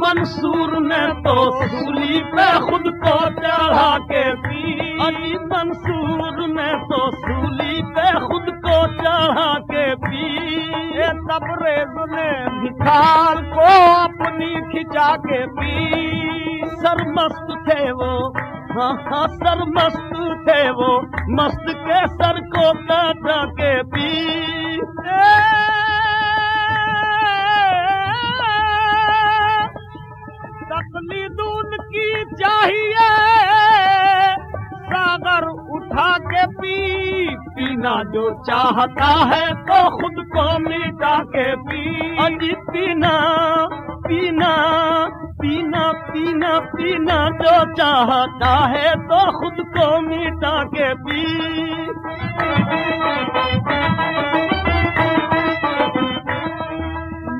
मंसूर ने तो सूली पे खुद को चढ़ा के पी। तो सूली पे खुद को चढ़ा के पी। ये तबरेज ने भिखार को अपनी खिंचा के पी। सरमस्त थे वो हाँ हाँ सर मस्त थे वो, मस्त के सर को काटा के पी तकलीदून की चाहिए, सागर उठा के पी। पीना जो चाहता है तो खुद को मिटा के पी। अजी, पीना पीना। पीना पीना जो चाहता है तो खुद को मिटा के पी।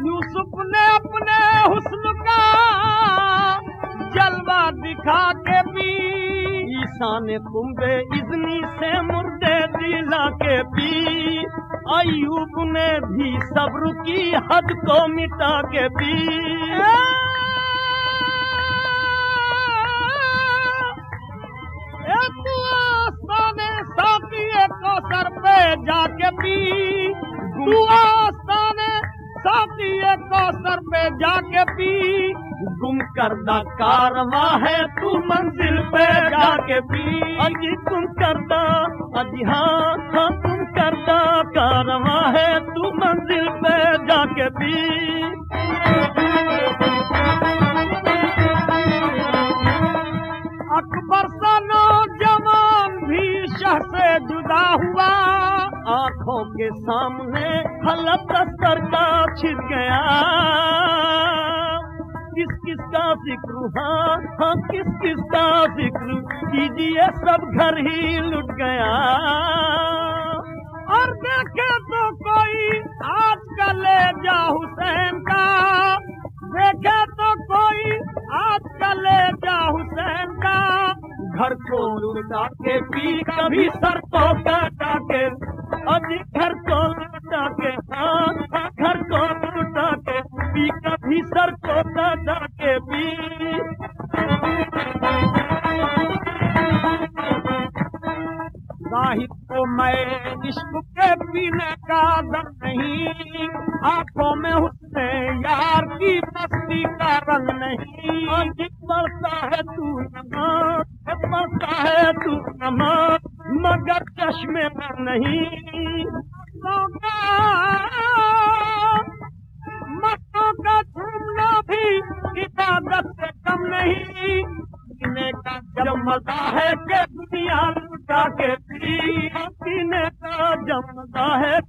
यूसुफ ने अपने हुस्न का जलवा दिखा के पी। ईसा ने कुंभे इजनी से मुर्दे दिला के पी। अयूब ने भी सब्र की हद को मिटा के पी। जाके पी दुआ साने साकिए को सर पे जाके पी। गुम करदा कारवा है, तू मंजिल पे जाके पी। अजी तुम करदा, अजी हाँ हाँ तुम करदा कारवा है, तू मंजिल पे जाके पी। अकबर सा नौजवान भी शह से जुदा हुआ। आँखों के सामने हलत सर का छिड़ गया। किस किस का ज़िक्र? हाँ हाँ किस किस का ज़िक्र? कीजिए, सब घर ही लुट गया। और देखे तो कोई आज का ले जा हुसैन का। देखे तो कोई आज का ले जा हुसैन का। घर को लुटा के पी, कभी सर तो काटा के। को मैं इश्क के पीने का दम नहीं, आँखों में उसने यार की मस्ती का रंग नहीं। बढ़ता है तू नमाज़ बढ़ता है तू नमाज़ मगर चश्मे में नहीं। मज़ा है के दुनिया लुटा के पीने का जब है